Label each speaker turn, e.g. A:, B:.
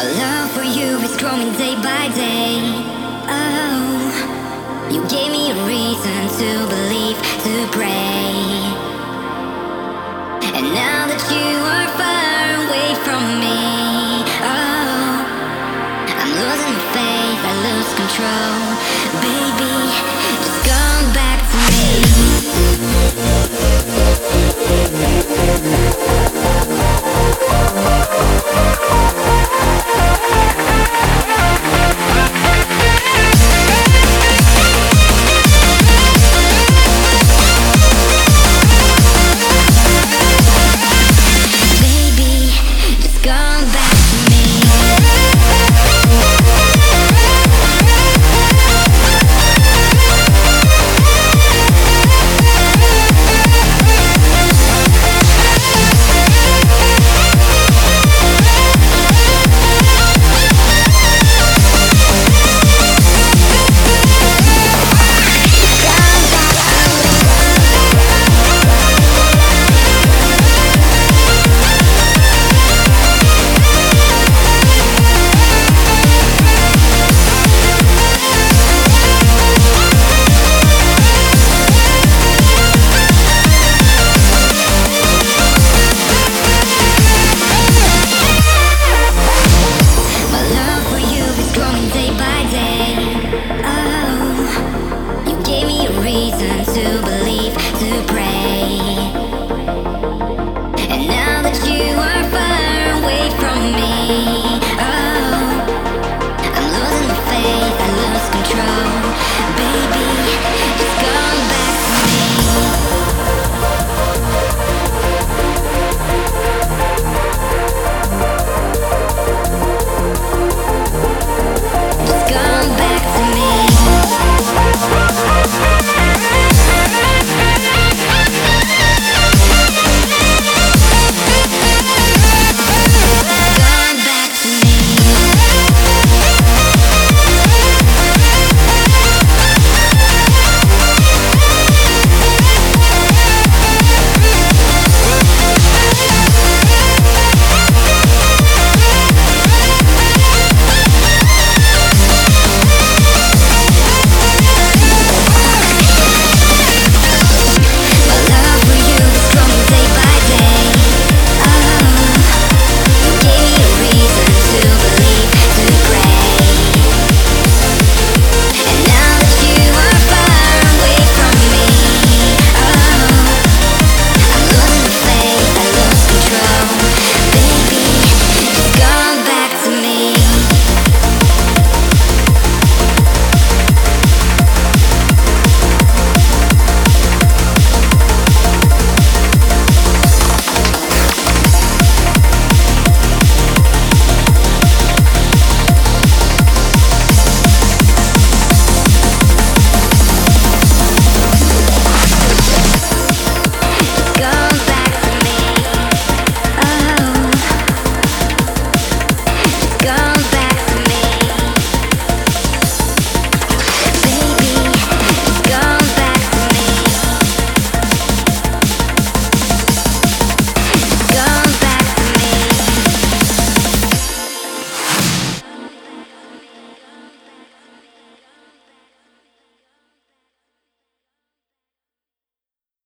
A: My love for you is growing day by day. Oh, you gave me a reason to believe, to pray. And now that you are far away from me, oh, I'm losing faith, I lose control. Baby, just come back to me.